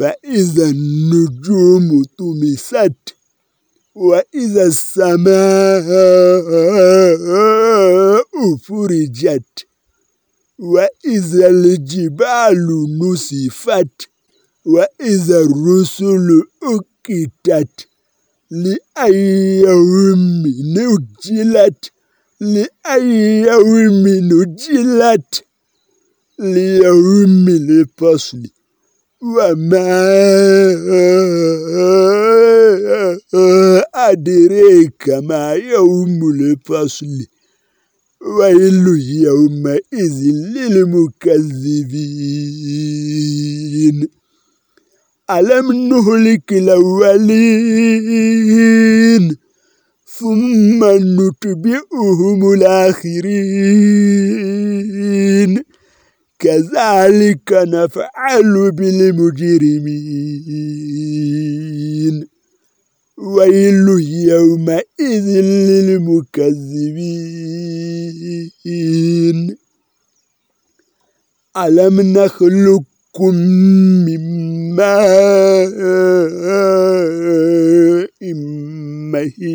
فإذا النجوم طمست وإذا السماء فرجت وإذا الجبال نسفت وإذا الرسل أكتت لأي يوم نجلت لأي يوم نجلت ليوم الفصل وما أدريك ما يوم الفصل ويل يومئذ للمكذبين. ألم نهلك الأولين ثم نتبعهم الآخرين. كذلك نفعل بالمجرمين. ويل يومئذ للمكذبين. ألم نخلقكم من ماء مهين؟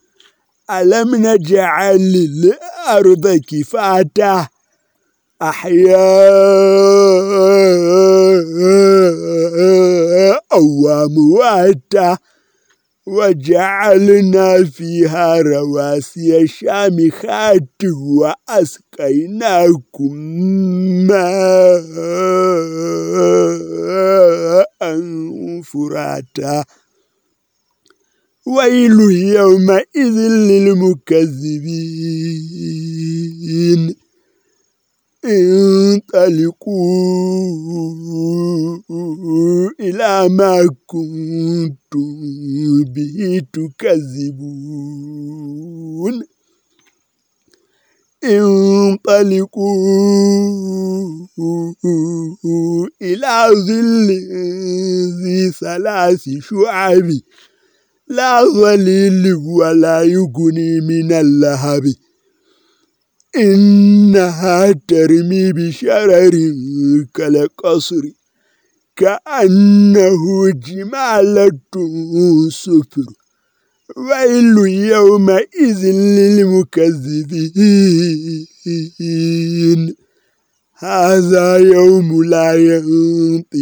ألم نجعل الأرض كفاتا؟ أحياء وأمواتا. وجعلنا فيها رواسي شامخات وأسقيناكم ماء فراتا. ويل يومئذ للمكذبين. انطلقوا إلى ما كنتم به تكذبون. انطلقوا إلى ظل ذي ثلاث شعب. لا ظليل ولا يغني من اللهب. إنها ترمي بشرر كالقصر كأنه جمالة سفر. ويل يومئذ للمكذبين. هذا يوم لا ينطقون.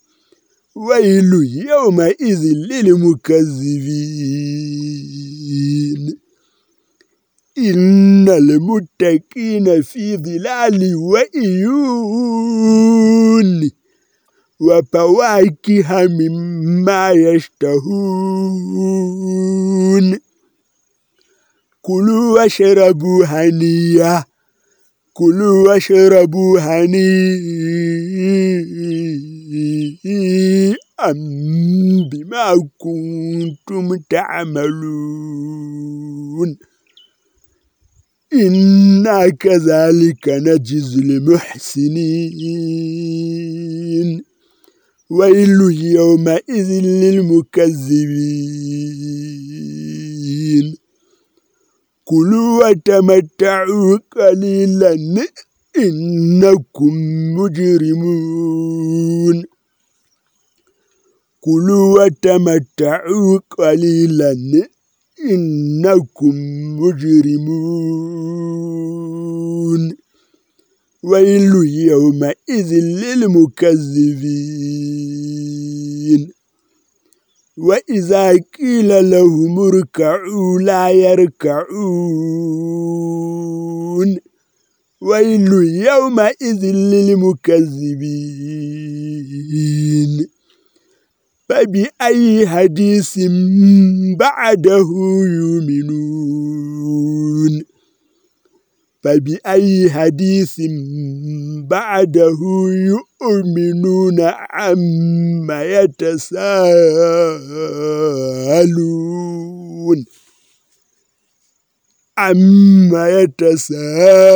ويل يومئذ للمكذبين. إن المتقين في ظلال وإيون وفواكه مما يشتهون. كلوا واشربوا هنيا كلوا واشربوا هنيئا. بما كنتم تعملون؟ إنا كذلك نجزي المحسنين. ويل يومئذ للمكذبين. كلوا وتمتعوا قليلا. إنكم مجرمون. كلوا وتمتعوا قليلا. إنكم مجرمون. ويل يومئذ للمكذبين. وإذا قيل لهم اركعوا لا يركعون. ويل يومئذ للمكذبين. فبأي حديث بعده يؤمنون. فبأي حديث بعده يؤمنون عما يتساءلون. عما يتساءلون.